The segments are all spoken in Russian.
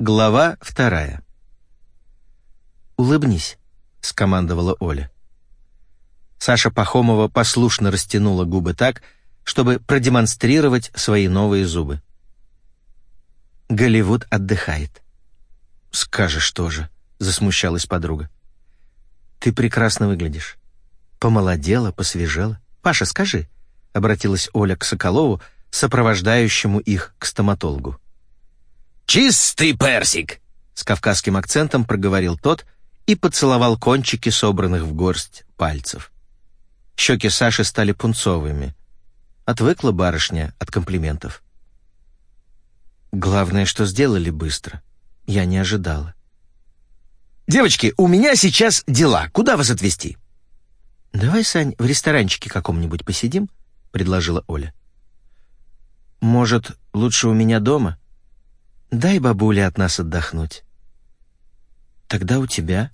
Глава вторая. «Улыбнись», — скомандовала Оля. Саша Пахомова послушно растянула губы так, чтобы продемонстрировать свои новые зубы. Голливуд отдыхает. «Скажешь тоже», — засмущалась подруга. «Ты прекрасно выглядишь. Помолодела, посвежела. Паша, скажи», — обратилась Оля к Соколову, сопровождающему их к стоматологу. «Чистый персик!» — с кавказским акцентом проговорил тот и поцеловал кончики собранных в горсть пальцев. Щеки Саши стали пунцовыми. Отвыкла барышня от комплиментов. Главное, что сделали быстро. Я не ожидала. «Девочки, у меня сейчас дела. Куда вас отвезти?» «Давай, Сань, в ресторанчике каком-нибудь посидим», — предложила Оля. «Может, лучше у меня дома?» Дай бабуле от нас отдохнуть. Тогда у тебя.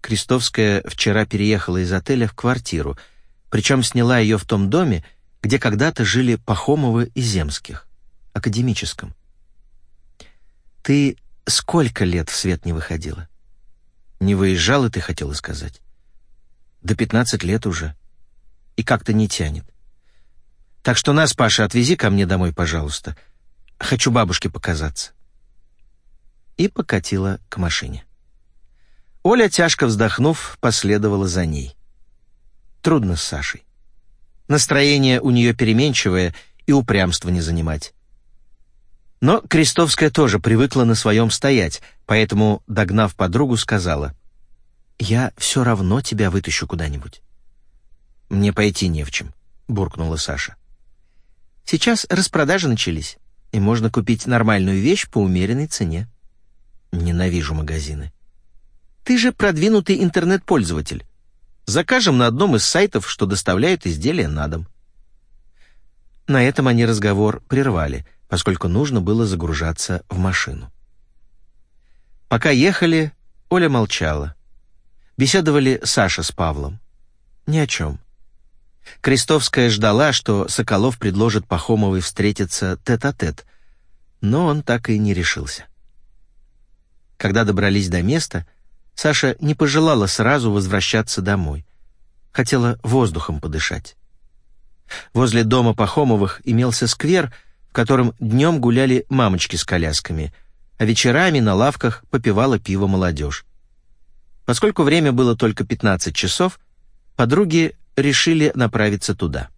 Крестовская вчера переехала из отеля в квартиру, причем сняла ее в том доме, где когда-то жили Пахомовы и Земских, академическом. Ты сколько лет в свет не выходила? Не выезжала, ты хотела сказать? До пятнадцать лет уже. И как-то не тянет. Так что нас, Паша, отвези ко мне домой, пожалуйста. — Хочу бабушке показаться». И покатила к машине. Оля, тяжко вздохнув, последовала за ней. Трудно с Сашей. Настроение у нее переменчивое, и упрямство не занимать. Но Крестовская тоже привыкла на своем стоять, поэтому, догнав подругу, сказала, «Я все равно тебя вытащу куда-нибудь». «Мне пойти не в чем», — буркнула Саша. «Сейчас распродажи начались и можно купить нормальную вещь по умеренной цене. Ненавижу магазины. Ты же продвинутый интернет-пользователь. Закажем на одном из сайтов, что доставляют изделия на дом. На этом они разговор прервали, поскольку нужно было загружаться в машину. Пока ехали, Оля молчала. Беседовали Саша с Павлом. Ни о чем. Крестовская ждала, что Соколов предложит Пахомовой встретиться тет-а-тет, -тет, но он так и не решился. Когда добрались до места, Саша не пожелала сразу возвращаться домой. Хотела воздухом подышать. Возле дома Пахомовых имелся сквер, в котором днем гуляли мамочки с колясками, а вечерами на лавках попивала пиво молодежь. Поскольку время было только 15 часов, подруги решили направиться туда.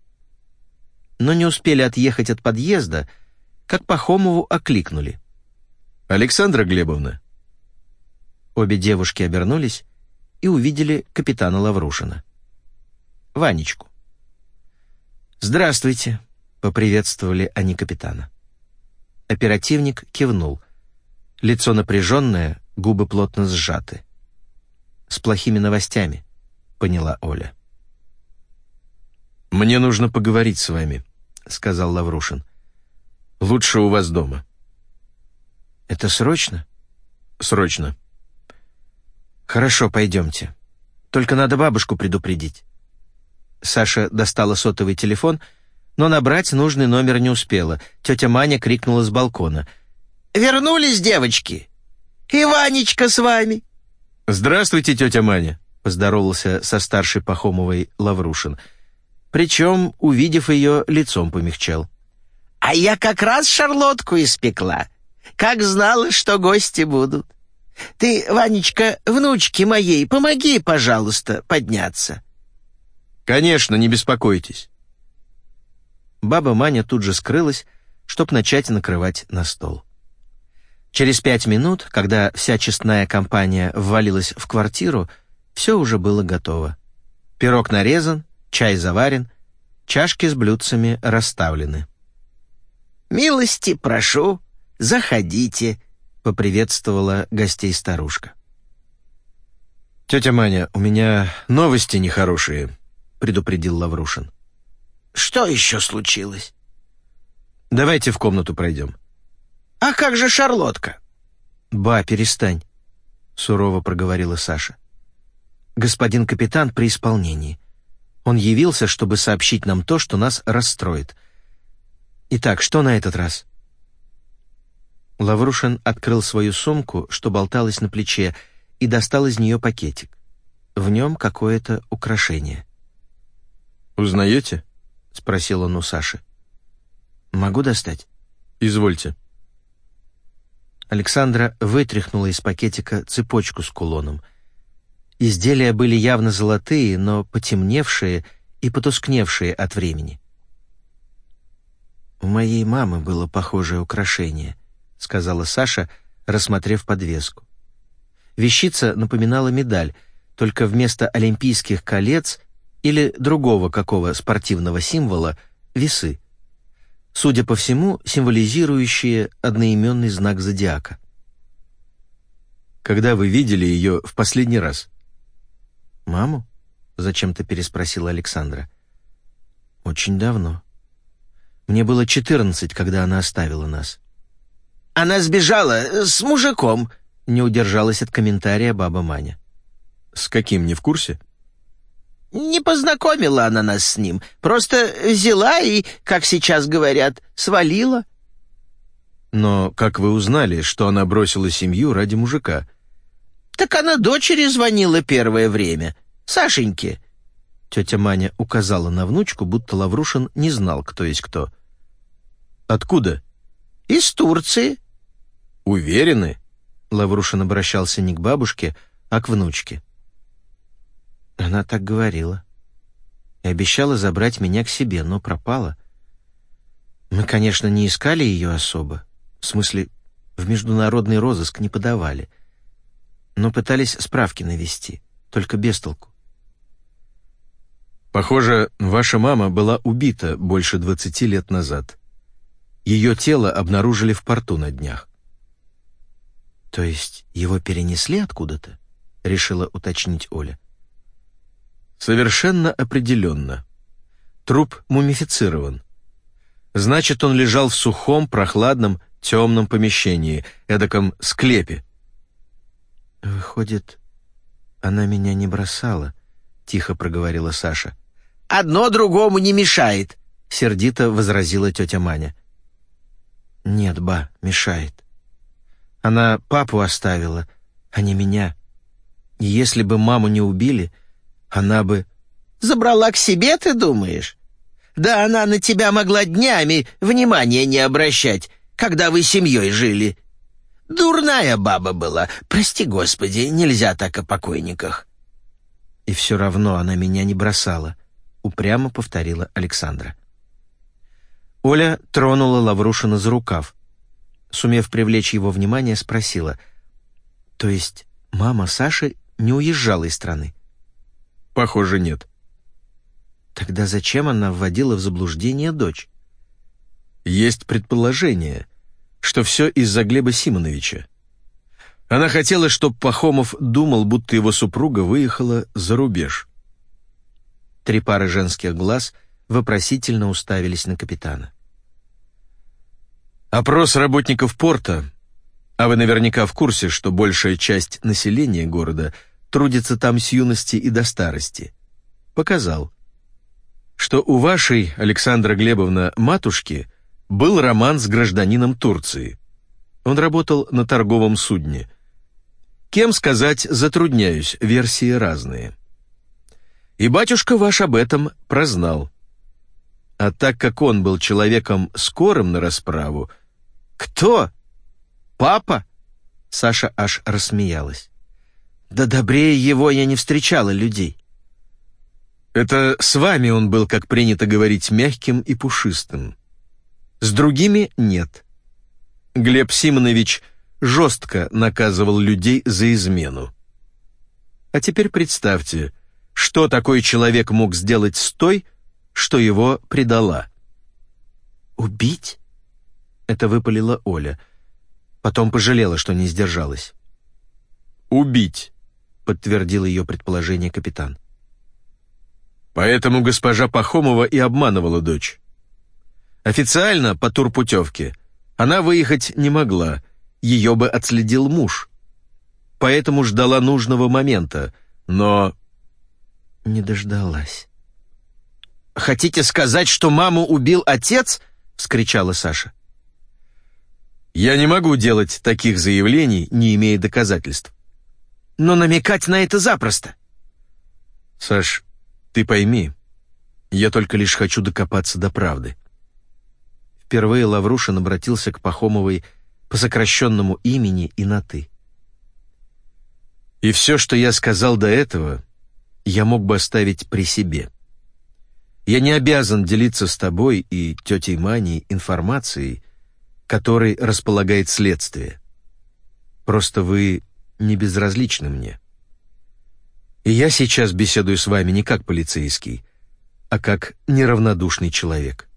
Но не успели отъехать от подъезда, как Пахомову окликнули. «Александра Глебовна». Обе девушки обернулись и увидели капитана Лаврушина. Ванечку. «Здравствуйте», — поприветствовали они капитана. Оперативник кивнул. Лицо напряженное, губы плотно сжаты. «С плохими новостями», — поняла Оля. «Мне нужно поговорить с вами», — сказал Лаврушин. «Лучше у вас дома». «Это срочно?» «Срочно». «Хорошо, пойдемте. Только надо бабушку предупредить». Саша достала сотовый телефон, но набрать нужный номер не успела. Тетя Маня крикнула с балкона. «Вернулись девочки! И Ванечка с вами!» «Здравствуйте, тетя Маня!» — поздоровался со старшей Пахомовой Лаврушин — причем, увидев ее, лицом помягчал. «А я как раз шарлотку испекла, как знала, что гости будут. Ты, Ванечка, внучке моей, помоги, пожалуйста, подняться». «Конечно, не беспокойтесь». Баба Маня тут же скрылась, чтоб начать накрывать на стол. Через пять минут, когда вся честная компания ввалилась в квартиру, все уже было готово. Пирог нарезан, чай заварен, чашки с блюдцами расставлены. «Милости прошу, заходите», — поприветствовала гостей старушка. «Тетя Маня, у меня новости нехорошие», — предупредил Лаврушин. «Что еще случилось?» «Давайте в комнату пройдем». «А как же Шарлотка?» «Ба, перестань», — сурово проговорила Саша. «Господин капитан при исполнении. Он явился, чтобы сообщить нам то, что нас расстроит. Итак, что на этот раз? Лаврушин открыл свою сумку, что болталась на плече, и достал из нее пакетик. В нем какое-то украшение. «Узнаете?» — спросил он у Саши. «Могу достать?» «Извольте». Александра вытряхнула из пакетика цепочку с кулоном. Изделия были явно золотые, но потемневшие и потускневшие от времени. «У моей мамы было похожее украшение», — сказала Саша, рассмотрев подвеску. Вещица напоминала медаль, только вместо олимпийских колец или другого какого спортивного символа — весы. Судя по всему, символизирующие одноименный знак зодиака. «Когда вы видели ее в последний раз?» «Маму?» — зачем-то переспросила Александра. «Очень давно. Мне было четырнадцать, когда она оставила нас». «Она сбежала с мужиком», — не удержалась от комментария баба Маня. «С каким, не в курсе?» «Не познакомила она нас с ним. Просто взяла и, как сейчас говорят, свалила». «Но как вы узнали, что она бросила семью ради мужика?» «Так она дочери звонила первое время. Сашеньке». Тетя Маня указала на внучку, будто Лаврушин не знал, кто есть кто. «Откуда?» «Из Турции». «Уверены?» Лаврушин обращался не к бабушке, а к внучке. Она так говорила. И обещала забрать меня к себе, но пропала. Мы, конечно, не искали ее особо. В смысле, в международный розыск не подавали. Но пытались справки навести, только без толку. Похоже, ваша мама была убита больше двадцати лет назад. Ее тело обнаружили в порту на днях. То есть его перенесли откуда-то? Решила уточнить Оля. Совершенно определенно. Труп мумифицирован. Значит, он лежал в сухом, прохладном, темном помещении, эдаком склепе. «Выходит, она меня не бросала», — тихо проговорила Саша. «Одно другому не мешает», — сердито возразила тетя Маня. «Нет, ба, мешает. Она папу оставила, а не меня. И если бы маму не убили, она бы... Забрала к себе, ты думаешь? Да она на тебя могла днями внимания не обращать, когда вы семьей жили. Дурная баба была. Прости, Господи, нельзя так о покойниках. И все равно она меня не бросала, упрямо повторила Александра. Оля тронула Лаврушина за рукав сумев привлечь его внимание, спросила. «То есть мама Саши не уезжала из страны?» «Похоже, нет». «Тогда зачем она вводила в заблуждение дочь?» «Есть предположение, что все из-за Глеба Симоновича. Она хотела, чтобы Пахомов думал, будто его супруга выехала за рубеж». Три пары женских глаз вопросительно уставились на капитана. Опрос работников порта, а вы наверняка в курсе, что большая часть населения города трудится там с юности и до старости, показал, что у вашей, Александра Глебовна, матушки был роман с гражданином Турции. Он работал на торговом судне. Кем сказать, затрудняюсь, версии разные. И батюшка ваш об этом прознал. А так как он был человеком скорым на расправу, «Кто? Папа?» Саша аж рассмеялась. «Да добрее его я не встречала людей». «Это с вами он был, как принято говорить, мягким и пушистым. С другими нет. Глеб Симонович жестко наказывал людей за измену. А теперь представьте, что такой человек мог сделать с той, что его предала». «Убить?» Это выпалила Оля. Потом пожалела, что не сдержалась. «Убить», — подтвердил ее предположение капитан. Поэтому госпожа Пахомова и обманывала дочь. Официально, по турпутевке, она выехать не могла, ее бы отследил муж. Поэтому ждала нужного момента, но... Не дождалась. «Хотите сказать, что маму убил отец?» — вскричала Саша. Я не могу делать таких заявлений, не имея доказательств. Но намекать на это запросто. Саш, ты пойми, я только лишь хочу докопаться до правды. Впервые Лаврушин обратился к Пахомовой по сокращенному имени и на «ты». И все, что я сказал до этого, я мог бы оставить при себе. Я не обязан делиться с тобой и тетей Маней информацией, которой располагает следствие. Просто вы не безразличны мне. И я сейчас беседую с вами не как полицейский, а как неравнодушный человек.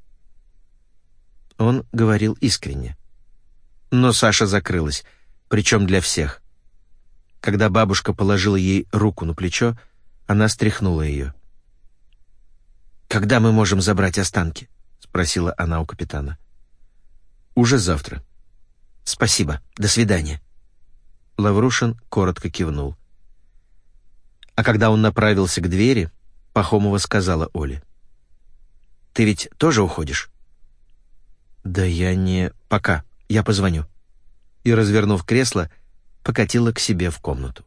Он говорил искренне. Но Саша закрылась, причем для всех. Когда бабушка положила ей руку на плечо, она стряхнула ее. «Когда мы можем забрать останки?» — спросила она у капитана. «Уже завтра». «Спасибо. До свидания». Лаврушин коротко кивнул. А когда он направился к двери, Пахомова сказала Оле. «Ты ведь тоже уходишь?» «Да я не... Пока. Я позвоню». И, развернув кресло, покатила к себе в комнату.